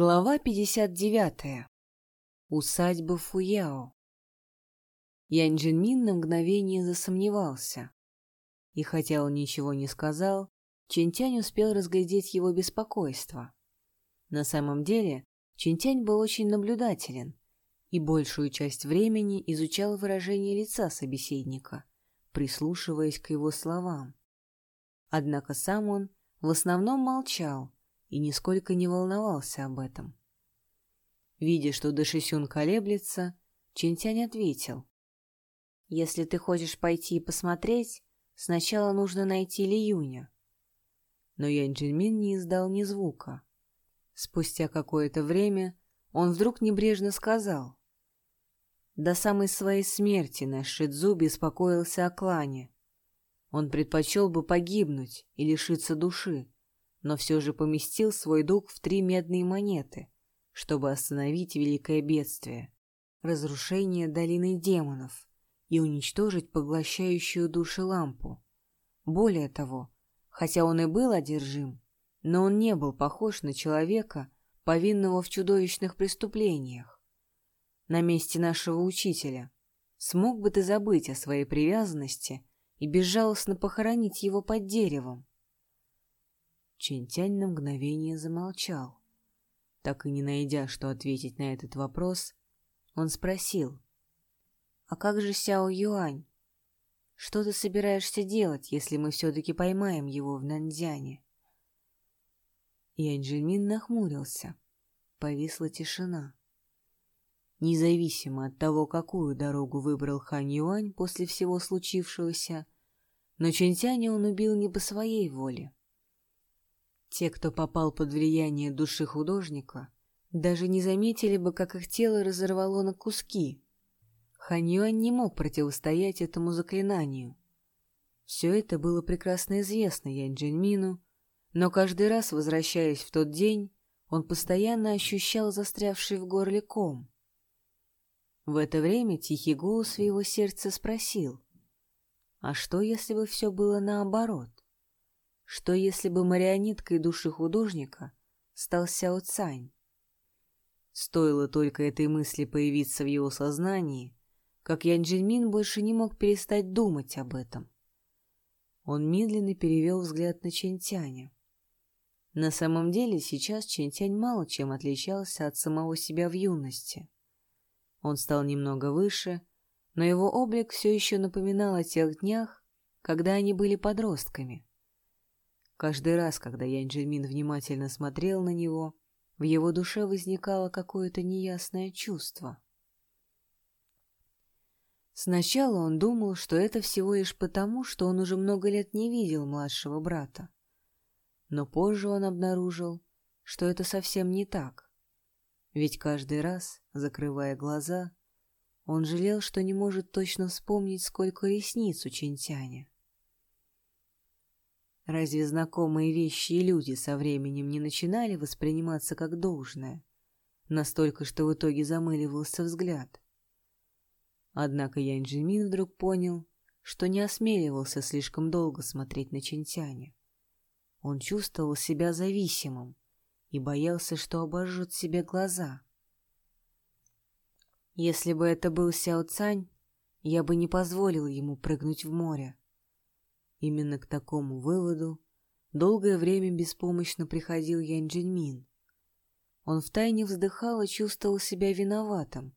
Глава 59. Усадьба Фуяо. Янь Джинмин на мгновение засомневался. И хотя он ничего не сказал, Чинтянь успел разглядеть его беспокойство. На самом деле, Чинтянь был очень наблюдателен и большую часть времени изучал выражение лица собеседника, прислушиваясь к его словам. Однако сам он в основном молчал, и нисколько не волновался об этом. Видя, что Дашисюн колеблется, Чинтянь ответил. «Если ты хочешь пойти и посмотреть, сначала нужно найти Ли Юня». Но Янь Джинмин не издал ни звука. Спустя какое-то время он вдруг небрежно сказал. До самой своей смерти наш Шидзу беспокоился о клане. Он предпочел бы погибнуть и лишиться души, но все же поместил свой долг в три медные монеты, чтобы остановить великое бедствие — разрушение долины демонов и уничтожить поглощающую души лампу. Более того, хотя он и был одержим, но он не был похож на человека, повинного в чудовищных преступлениях. На месте нашего учителя смог бы ты забыть о своей привязанности и безжалостно похоронить его под деревом? Чинтянь на мгновение замолчал. Так и не найдя, что ответить на этот вопрос, он спросил. «А как же Сяо Юань? Что ты собираешься делать, если мы все-таки поймаем его в Наньцзяне?» Янь Джимин нахмурился. Повисла тишина. Независимо от того, какую дорогу выбрал Хан Юань после всего случившегося, но Чэньтяня он убил не по своей воле. Те, кто попал под влияние души художника, даже не заметили бы, как их тело разорвало на куски. Ханьюань не мог противостоять этому заклинанию. Все это было прекрасно известно Янь Джиньмину, но каждый раз, возвращаясь в тот день, он постоянно ощущал застрявший в горле ком. В это время тихий голос в его сердце спросил, «А что, если бы все было наоборот?» Что если бы марионеткой души художника стал Сяо Цань? Стоило только этой мысли появиться в его сознании, как Ян Джиньмин больше не мог перестать думать об этом. Он медленно перевел взгляд на Чентяня. На самом деле сейчас Чентянь мало чем отличался от самого себя в юности. Он стал немного выше, но его облик все еще напоминал о тех днях, когда они были подростками. Каждый раз, когда Янь Джельмин внимательно смотрел на него, в его душе возникало какое-то неясное чувство. Сначала он думал, что это всего лишь потому, что он уже много лет не видел младшего брата. Но позже он обнаружил, что это совсем не так. Ведь каждый раз, закрывая глаза, он жалел, что не может точно вспомнить, сколько ресниц у Чинтяня. Разве знакомые вещи и люди со временем не начинали восприниматься как должное? Настолько, что в итоге замыливался взгляд. Однако Янь Джимин вдруг понял, что не осмеливался слишком долго смотреть на Чинтяня. Он чувствовал себя зависимым и боялся, что обожжет себе глаза. Если бы это был Сяо Цань, я бы не позволил ему прыгнуть в море. Именно к такому выводу долгое время беспомощно приходил Янь Джиньмин. Он втайне вздыхал и чувствовал себя виноватым,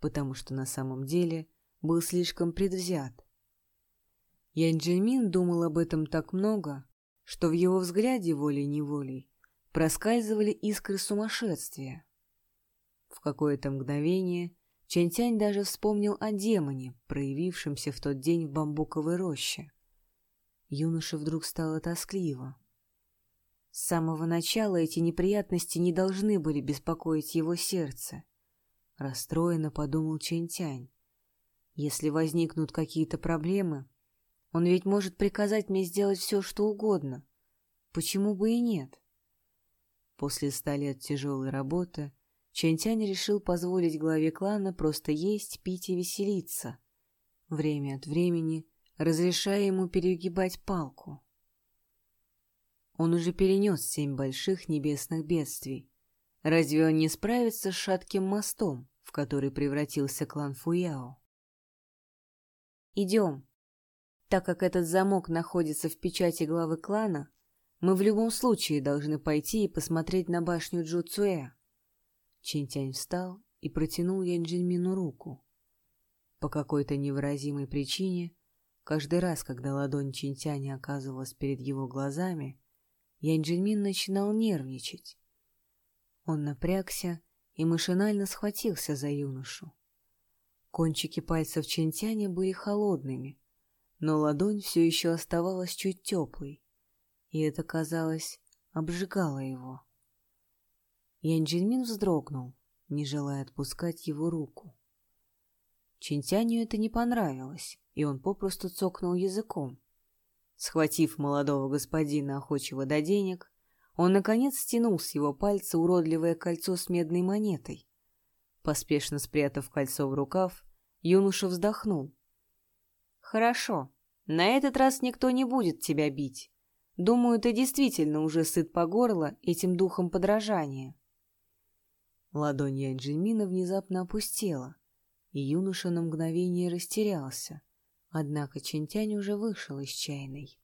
потому что на самом деле был слишком предвзят. Янь Джиньмин думал об этом так много, что в его взгляде волей-неволей проскальзывали искры сумасшествия. В какое-то мгновение Чэнь-Тянь даже вспомнил о демоне, проявившемся в тот день в бамбуковой роще. Юноше вдруг стало тоскливо. С самого начала эти неприятности не должны были беспокоить его сердце. Расстроенно подумал Чэнь-Тянь. Если возникнут какие-то проблемы, он ведь может приказать мне сделать все, что угодно. Почему бы и нет? После ста лет тяжелой работы Чэнь-Тянь решил позволить главе клана просто есть, пить и веселиться. Время от времени разрешая ему перегибать палку. Он уже перенес семь больших небесных бедствий, Разве он не справится с шатким мостом, в который превратился клан Фуяо? Идем. Так как этот замок находится в печати главы клана, мы в любом случае должны пойти и посмотреть на башню Джуцуэ. Чинтянь встал и протянул Янджинмину руку. По какой-то невыразимой причине, каждый раз, когда ладонь Чинтяня оказывалась перед его глазами, Янджинмин начинал нервничать. Он напрягся и машинально схватился за юношу. Кончики пальцев Чинтяня были холодными, но ладонь все еще оставалась чуть теплой, и это, казалось, обжигало его. Янджинмин вздрогнул, не желая отпускать его руку. Чинтяню это не понравилось, и он попросту цокнул языком. Схватив молодого господина охочего до денег, он, наконец, стянул с его пальца уродливое кольцо с медной монетой. Поспешно спрятав кольцо в рукав, юноша вздохнул. «Хорошо, на этот раз никто не будет тебя бить. Думаю, ты действительно уже сыт по горло этим духом подражания». Ладонь Янджельмина внезапно опустела, и юноша на мгновение растерялся. Однако Чинтянь уже вышел из чайной.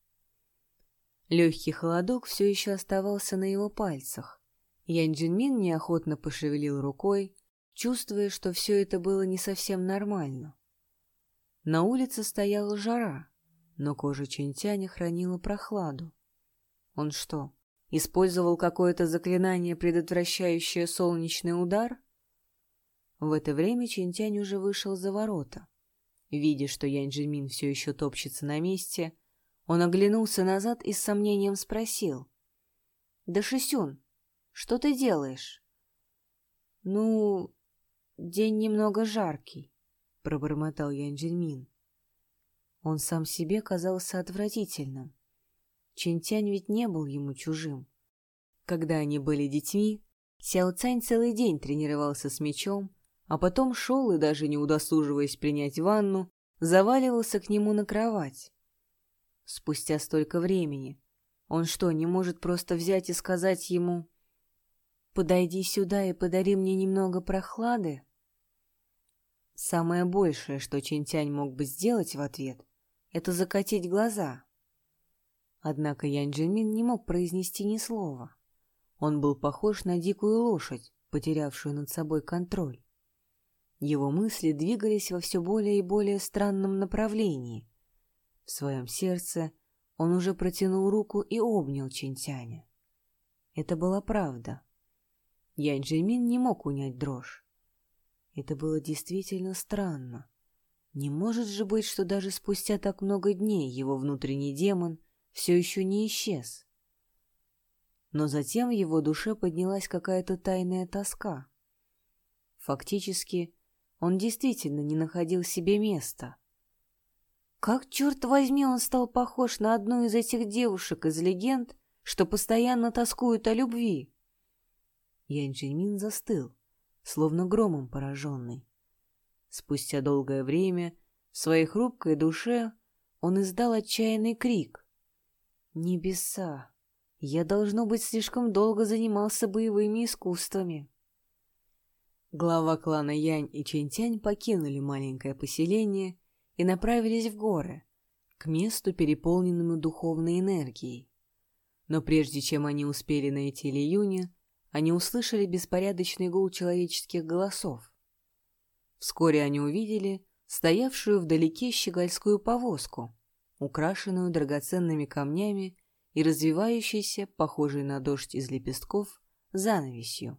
Легкий холодок все еще оставался на его пальцах. Ян Джинмин неохотно пошевелил рукой, чувствуя, что все это было не совсем нормально. На улице стояла жара, но кожа Чинтяня хранила прохладу. Он что, использовал какое-то заклинание, предотвращающее солнечный удар? В это время Чинтянь уже вышел за ворота. Видя, что Янь Джимин все еще топчется на месте, он оглянулся назад и с сомнением спросил. «Да, Шисюн, что ты делаешь?» «Ну, день немного жаркий», — пробормотал Ян Джельмин. Он сам себе казался отвратительным. Чинтянь ведь не был ему чужим. Когда они были детьми, Сяо Цань целый день тренировался с мечом, а потом шел и, даже не удосуживаясь принять ванну, заваливался к нему на кровать. Спустя столько времени. Он что, не может просто взять и сказать ему «Подойди сюда и подари мне немного прохлады»? Самое большее, что Чинтянь мог бы сделать в ответ, это закатить глаза. Однако Ян Джимин не мог произнести ни слова. Он был похож на дикую лошадь, потерявшую над собой контроль. Его мысли двигались во все более и более странном направлении, в своем сердце он уже протянул руку и обнял Чинтяня. Это была правда. Янь Джимин не мог унять дрожь. Это было действительно странно. Не может же быть, что даже спустя так много дней его внутренний демон все еще не исчез. Но затем в его душе поднялась какая-то тайная тоска. Фактически, он действительно не находил себе места — как, черт возьми, он стал похож на одну из этих девушек из легенд, что постоянно тоскуют о любви? Янь Джимин застыл, словно громом пораженный. Спустя долгое время в своей хрупкой душе он издал отчаянный крик. «Небеса! Я, должно быть, слишком долго занимался боевыми искусствами!» Глава клана Янь и Чентянь покинули маленькое поселение и направились в горы, к месту, переполненному духовной энергией. Но прежде чем они успели найти Лиюня, они услышали беспорядочный гул человеческих голосов. Вскоре они увидели стоявшую вдалеке щегольскую повозку, украшенную драгоценными камнями и развивающейся, похожей на дождь из лепестков, занавесью.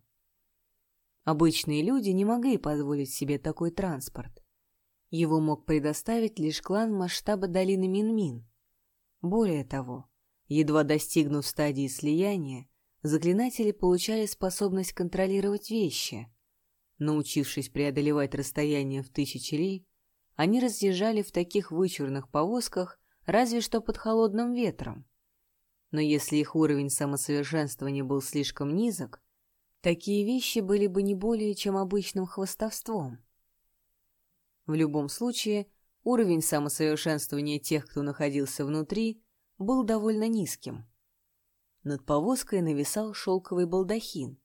Обычные люди не могли позволить себе такой транспорт, его мог предоставить лишь клан масштаба долины Минмин. Более того, едва достигнув стадии слияния, заклинатели получали способность контролировать вещи. Научившись преодолевать расстояние в тысячи ли, они разъезжали в таких вычурных повозках разве что под холодным ветром. Но если их уровень самосовершенствования был слишком низок, такие вещи были бы не более чем обычным хвостовством. В любом случае, уровень самосовершенствования тех, кто находился внутри, был довольно низким. Над повозкой нависал шелковый балдахин.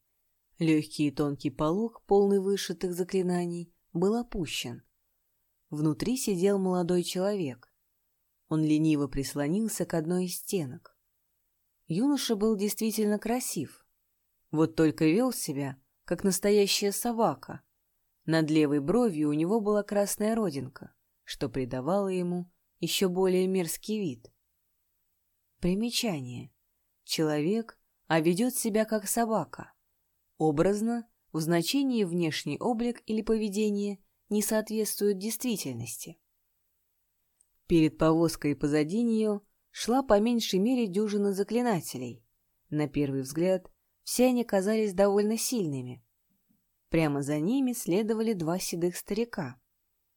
Легкий и тонкий полог, полный вышитых заклинаний, был опущен. Внутри сидел молодой человек. Он лениво прислонился к одной из стенок. Юноша был действительно красив. Вот только вел себя, как настоящая собака. Над левой бровью у него была красная родинка, что придавало ему еще более мерзкий вид. Примечание. Человек, а ведет себя как собака. Образно, в значении внешний облик или поведение не соответствуют действительности. Перед повозкой позади нее шла по меньшей мере дюжина заклинателей. На первый взгляд, все они казались довольно сильными. Прямо за ними следовали два седых старика.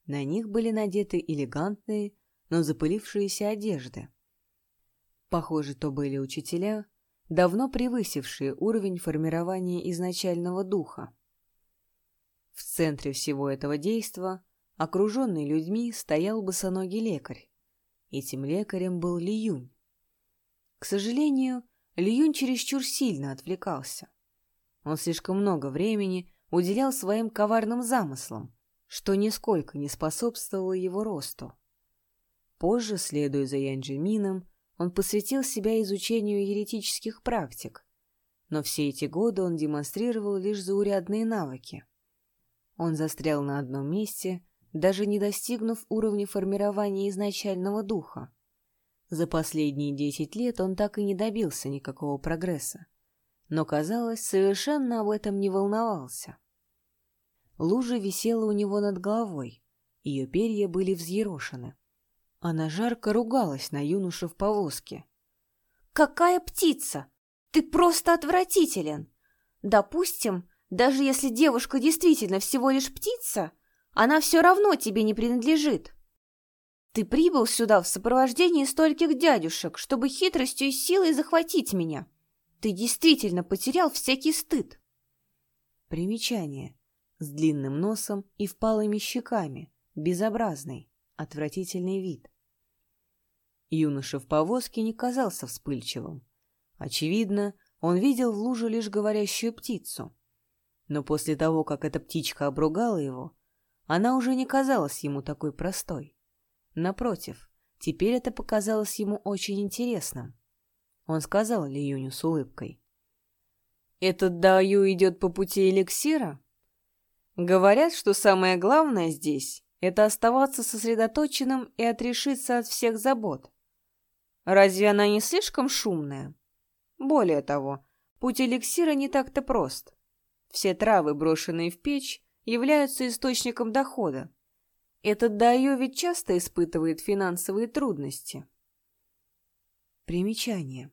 На них были надеты элегантные, но запылившиеся одежды. Похоже, то были учителя, давно превысившие уровень формирования изначального духа. В центре всего этого действа, окруженный людьми, стоял босоногий лекарь. Этим лекарем был Лиюнь. К сожалению, Лиюнь чересчур сильно отвлекался. Он слишком много времени уделял своим коварным замыслам, что нисколько не способствовало его росту. Позже, следуя за Янджимином, он посвятил себя изучению еретических практик, но все эти годы он демонстрировал лишь заурядные навыки. Он застрял на одном месте, даже не достигнув уровня формирования изначального духа. За последние десять лет он так и не добился никакого прогресса, но, казалось, совершенно об этом не волновался. Лужа висела у него над головой, ее перья были взъерошены. Она жарко ругалась на юношу в повозке. «Какая птица! Ты просто отвратителен! Допустим, даже если девушка действительно всего лишь птица, она все равно тебе не принадлежит. Ты прибыл сюда в сопровождении стольких дядюшек, чтобы хитростью и силой захватить меня. Ты действительно потерял всякий стыд». Примечание. С длинным носом и впалыми щеками. Безобразный, отвратительный вид. Юноша в повозке не казался вспыльчивым. Очевидно, он видел в луже лишь говорящую птицу. Но после того, как эта птичка обругала его, она уже не казалась ему такой простой. Напротив, теперь это показалось ему очень интересным. Он сказал Лиюню с улыбкой. «Этот Даю идет по пути эликсира? Говорят, что самое главное здесь — это оставаться сосредоточенным и отрешиться от всех забот. Разве она не слишком шумная? Более того, путь эликсира не так-то прост. Все травы, брошенные в печь, являются источником дохода. Этот Дайо ведь часто испытывает финансовые трудности. Примечание.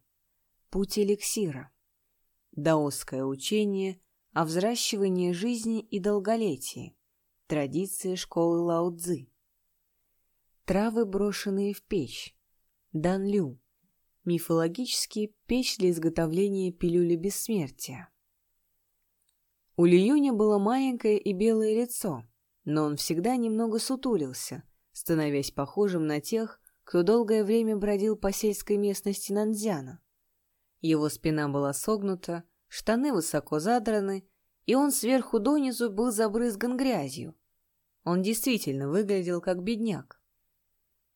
Путь эликсира. Даосское учение о взращивании жизни и долголетии. Традиция школы Лао-Цзы. Травы, брошенные в печь. Данлю. Мифологический печь для изготовления пилюли бессмертия. У Лиюня было маленькое и белое лицо, но он всегда немного сутулился, становясь похожим на тех, кто долгое время бродил по сельской местности Нанзяна. Его спина была согнута, штаны высоко задраны, и он сверху донизу был забрызган грязью. Он действительно выглядел как бедняк.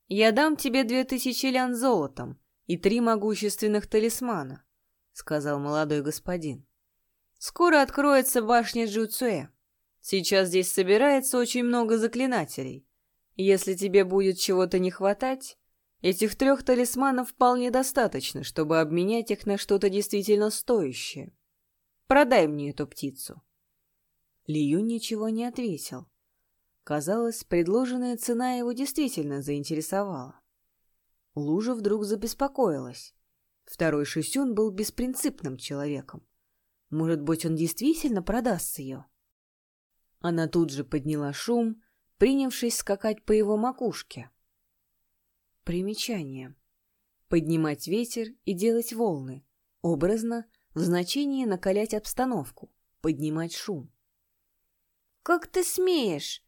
«Я дам тебе две тысячи лян золотом и три могущественных талисмана», — сказал молодой господин. «Скоро откроется башня Джуцуэ. Сейчас здесь собирается очень много заклинателей. Если тебе будет чего-то не хватать, этих трех талисманов вполне достаточно, чтобы обменять их на что-то действительно стоящее. Продай мне эту птицу». Лию ничего не ответил. Казалось, предложенная цена его действительно заинтересовала. Лужа вдруг забеспокоилась. Второй Шисюн был беспринципным человеком. Может быть, он действительно продаст ее? Она тут же подняла шум, принявшись скакать по его макушке. Примечание. Поднимать ветер и делать волны. Образно, в значении накалять обстановку, поднимать шум. «Как ты смеешь?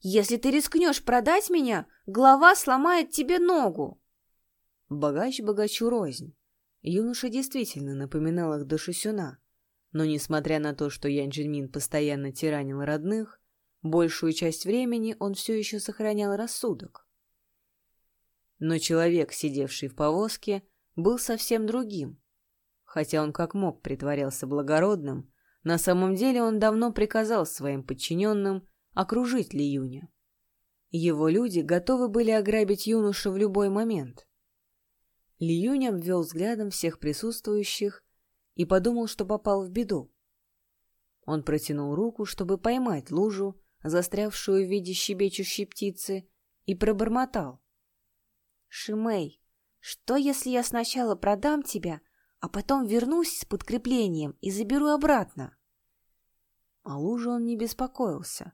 Если ты рискнешь продать меня, глава сломает тебе ногу. Богач богачу рознь. Юноша действительно напоминал их до Шисюна. Но несмотря на то, что Ян Джинмин постоянно тиранил родных, большую часть времени он все еще сохранял рассудок. Но человек, сидевший в повозке, был совсем другим. Хотя он как мог притворялся благородным, на самом деле он давно приказал своим подчиненным окружить Ли Юня. Его люди готовы были ограбить юношу в любой момент. Ли Юнь обвел взглядом всех присутствующих и подумал, что попал в беду. Он протянул руку, чтобы поймать лужу, застрявшую в виде щебечущей птицы, и пробормотал. «Шимей, что если я сначала продам тебя, а потом вернусь с подкреплением и заберу обратно?» А лужу он не беспокоился.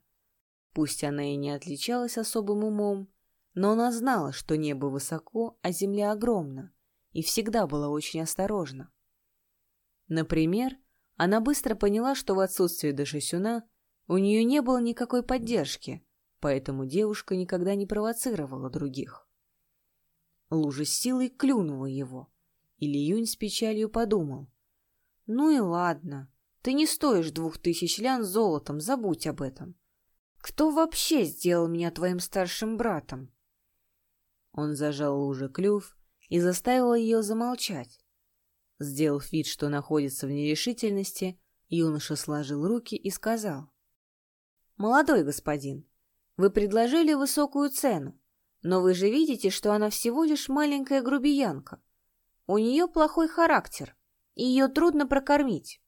Пусть она и не отличалась особым умом, но она знала, что небо высоко, а земля огромна, и всегда была очень осторожна. Например, она быстро поняла, что в отсутствие Дашисюна у нее не было никакой поддержки, поэтому девушка никогда не провоцировала других. Лужа с силой клюнула его, и Лиюнь с печалью подумал. «Ну и ладно, ты не стоишь двух тысяч лян золотом, забудь об этом. Кто вообще сделал меня твоим старшим братом?» Он зажал луже клюв и заставил ее замолчать. Сделав вид, что находится в нерешительности, юноша сложил руки и сказал. «Молодой господин, вы предложили высокую цену, но вы же видите, что она всего лишь маленькая грубиянка. У нее плохой характер, и ее трудно прокормить.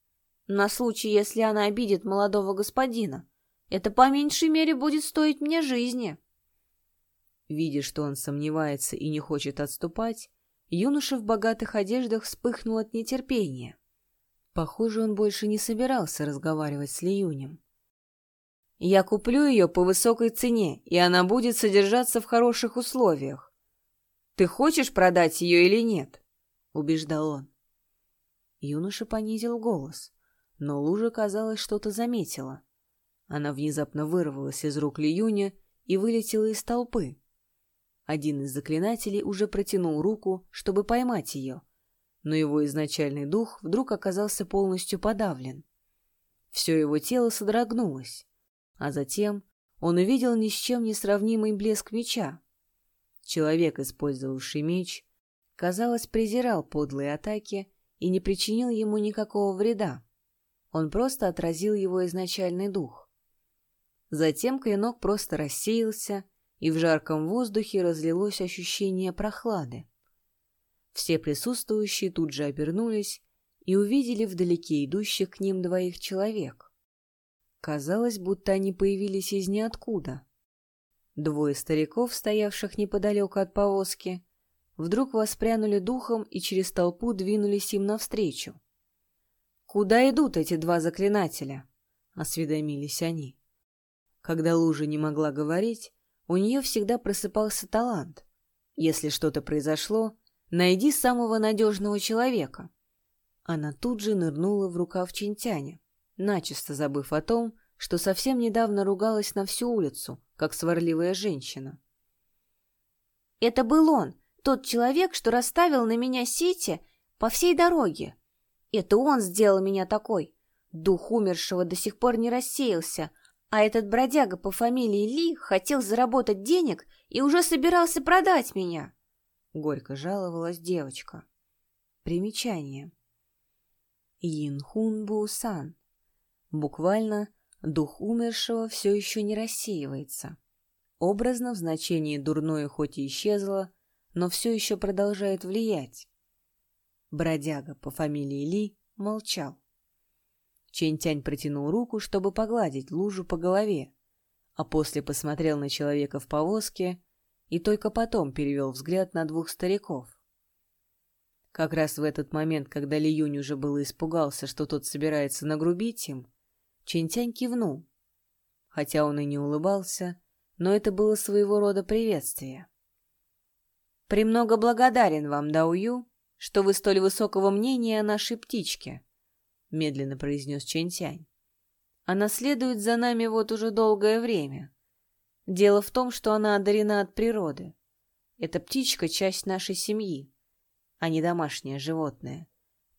На случай, если она обидит молодого господина, это по меньшей мере будет стоить мне жизни». Видя, что он сомневается и не хочет отступать, Юноша в богатых одеждах вспыхнул от нетерпения. Похоже, он больше не собирался разговаривать с Лиюнем. «Я куплю ее по высокой цене, и она будет содержаться в хороших условиях. Ты хочешь продать ее или нет?» — убеждал он. Юноша понизил голос, но лужа, казалось, что-то заметила. Она внезапно вырвалась из рук Лиюня и вылетела из толпы. Один из заклинателей уже протянул руку, чтобы поймать ее, но его изначальный дух вдруг оказался полностью подавлен. Все его тело содрогнулось, а затем он увидел ни с чем не сравнимый блеск меча. Человек, использовавший меч, казалось, презирал подлые атаки и не причинил ему никакого вреда. Он просто отразил его изначальный дух. Затем клинок просто рассеялся, и в жарком воздухе разлилось ощущение прохлады. Все присутствующие тут же обернулись и увидели вдалеке идущих к ним двоих человек. Казалось, будто они появились из ниоткуда. Двое стариков, стоявших неподалеку от повозки, вдруг воспрянули духом и через толпу двинулись им навстречу. «Куда идут эти два заклинателя?» — осведомились они. Когда Лужа не могла говорить, у нее всегда просыпался талант. Если что-то произошло, найди самого надежного человека. Она тут же нырнула в рукав Чинтяня, начисто забыв о том, что совсем недавно ругалась на всю улицу, как сварливая женщина. «Это был он, тот человек, что расставил на меня сети по всей дороге. Это он сделал меня такой. Дух умершего до сих пор не рассеялся, а этот бродяга по фамилии Ли хотел заработать денег и уже собирался продать меня. Горько жаловалась девочка. Примечание. Йинхун Бусан. Буквально дух умершего все еще не рассеивается. Образно в значении дурное хоть и исчезло, но все еще продолжает влиять. Бродяга по фамилии Ли молчал. Чэнь-Тянь протянул руку, чтобы погладить лужу по голове, а после посмотрел на человека в повозке и только потом перевел взгляд на двух стариков. Как раз в этот момент, когда Ли Юнь уже было испугался, что тот собирается нагрубить им, Чэнь-Тянь кивнул. Хотя он и не улыбался, но это было своего рода приветствие. «Премного благодарен вам, Даую, что вы столь высокого мнения о нашей птичке», — медленно произнес Чэнь-Тянь. «Она следует за нами вот уже долгое время. Дело в том, что она одарена от природы. Эта птичка — часть нашей семьи, а не домашнее животное,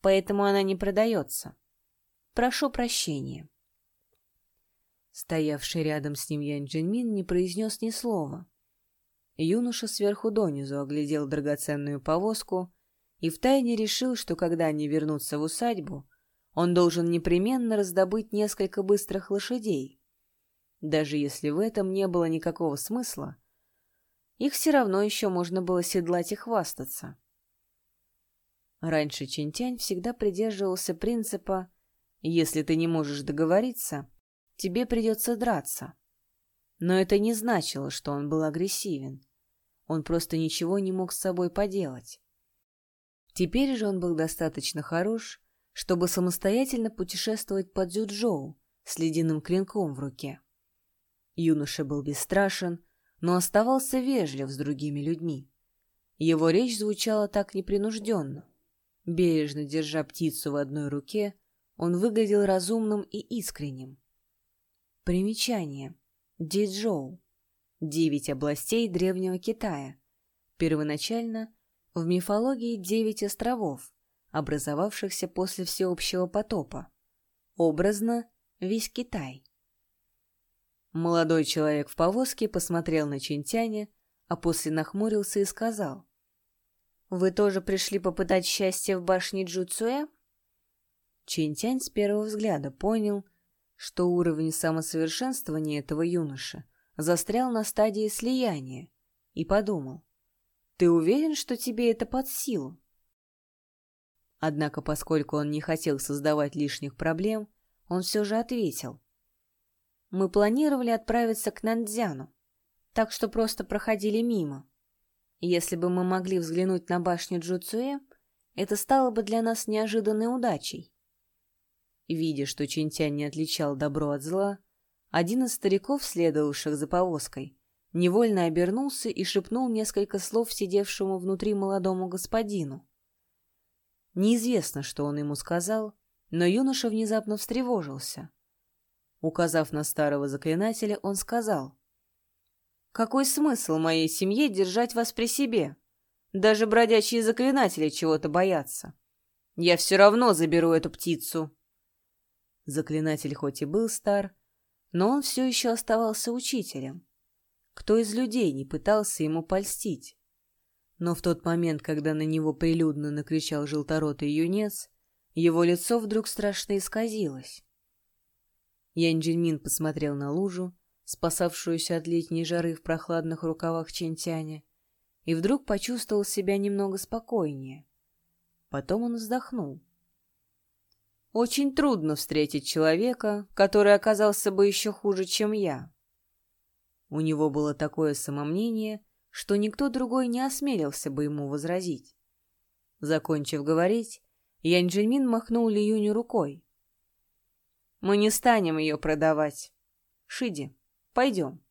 поэтому она не продается. прошу прощения». Стоявший рядом с ним Янь Джинмин не произнес ни слова. Юноша сверху донизу оглядел драгоценную повозку и втайне решил, что когда они вернутся в усадьбу, он должен непременно раздобыть несколько быстрых лошадей. Даже если в этом не было никакого смысла, их все равно еще можно было седлать и хвастаться. Раньше Чинтянь всегда придерживался принципа «если ты не можешь договориться, тебе придется драться». Но это не значило, что он был агрессивен. Он просто ничего не мог с собой поделать. Теперь же он был достаточно хорош, чтобы самостоятельно путешествовать по Дзюджоу с ледяным клинком в руке. Юноша был бесстрашен, но оставался вежлив с другими людьми. Его речь звучала так непринужденно. Бережно держа птицу в одной руке, он выглядел разумным и искренним. Примечание. Диджоу. Девять областей Древнего Китая. Первоначально в мифологии девять островов, образовавшихся после всеобщего потопа. Образно весь Китай. Молодой человек в повозке посмотрел на Чинтяня, а после нахмурился и сказал. «Вы тоже пришли попытать счастье в башне Джуцуэ?» Чинтянь с первого взгляда понял, что уровень самосовершенствования этого юноши застрял на стадии слияния, и подумал. «Ты уверен, что тебе это под силу?» Однако, поскольку он не хотел создавать лишних проблем, он все же ответил. «Мы планировали отправиться к Нандзяну, так что просто проходили мимо. Если бы мы могли взглянуть на башню Джуцуэ, это стало бы для нас неожиданной удачей». Видя, что Чинтянь не отличал добро от зла, один из стариков, следовавших за повозкой, невольно обернулся и шепнул несколько слов сидевшему внутри молодому господину. Неизвестно, что он ему сказал, но юноша внезапно встревожился. Указав на старого заклинателя, он сказал, «Какой смысл моей семье держать вас при себе? Даже бродячие заклинатели чего-то боятся. Я все равно заберу эту птицу». Заклинатель хоть и был стар, но он все еще оставался учителем. Кто из людей не пытался ему польстить? Но в тот момент, когда на него прилюдно накричал желторотый юнец, его лицо вдруг страшно исказилось. Янь Джинмин посмотрел на лужу, спасавшуюся от летней жары в прохладных рукавах Чентяня, и вдруг почувствовал себя немного спокойнее. Потом он вздохнул. Очень трудно встретить человека, который оказался бы еще хуже, чем я. У него было такое самомнение, что никто другой не осмелился бы ему возразить. Закончив говорить, Янь Джельмин махнул Ли Юню рукой. «Мы не станем ее продавать. Шиди, пойдем».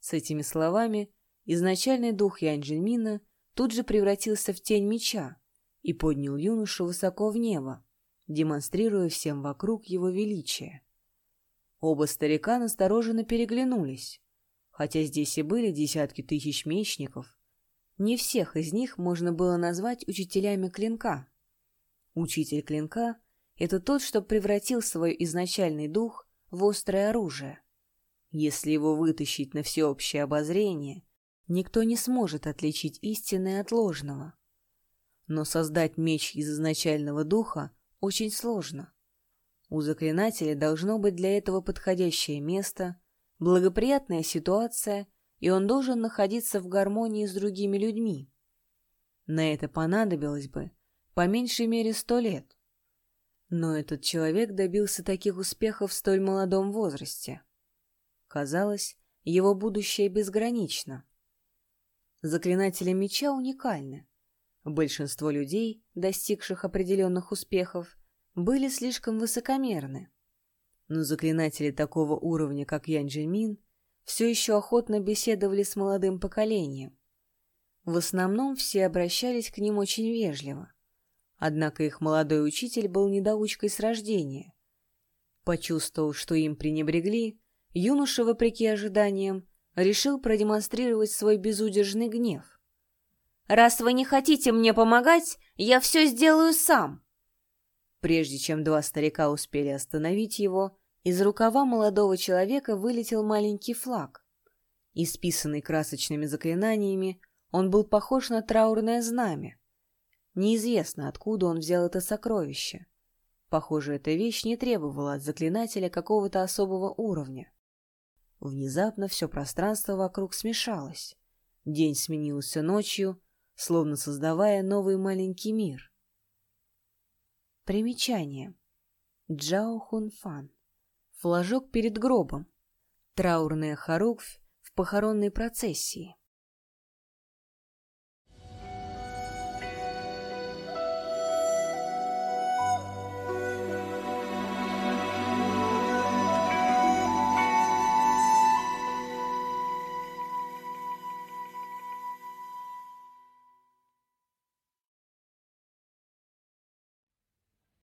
С этими словами изначальный дух Янь Джельмина тут же превратился в тень меча и поднял юношу высоко в небо, демонстрируя всем вокруг его величие. Оба старика настороженно переглянулись. Хотя здесь и были десятки тысяч мечников, не всех из них можно было назвать учителями клинка. Учитель клинка — это тот, что превратил свой изначальный дух в острое оружие. Если его вытащить на всеобщее обозрение, никто не сможет отличить истинное от ложного. Но создать меч из изначального духа очень сложно. У заклинателя должно быть для этого подходящее место, благоприятная ситуация, и он должен находиться в гармонии с другими людьми. На это понадобилось бы по меньшей мере сто лет. Но этот человек добился таких успехов в столь молодом возрасте. Казалось, его будущее безгранично. Заклинатели меча уникальны. Большинство людей, достигших определенных успехов, были слишком высокомерны но заклинатели такого уровня, как Ян Джимин, все еще охотно беседовали с молодым поколением. В основном все обращались к ним очень вежливо. Однако их молодой учитель был недоучкой с рождения. Почувствовав, что им пренебрегли, юноша, вопреки ожиданиям, решил продемонстрировать свой безудержный гнев. «Раз вы не хотите мне помогать, я все сделаю сам!» Прежде чем два старика успели остановить его, из рукава молодого человека вылетел маленький флаг. Исписанный красочными заклинаниями, он был похож на траурное знамя. Неизвестно, откуда он взял это сокровище. Похоже, эта вещь не требовала от заклинателя какого-то особого уровня. Внезапно все пространство вокруг смешалось. День сменился ночью, словно создавая новый маленький мир. Примечание. Джао Хунфан. Флажок перед гробом. Траурная хоруквь в похоронной процессии.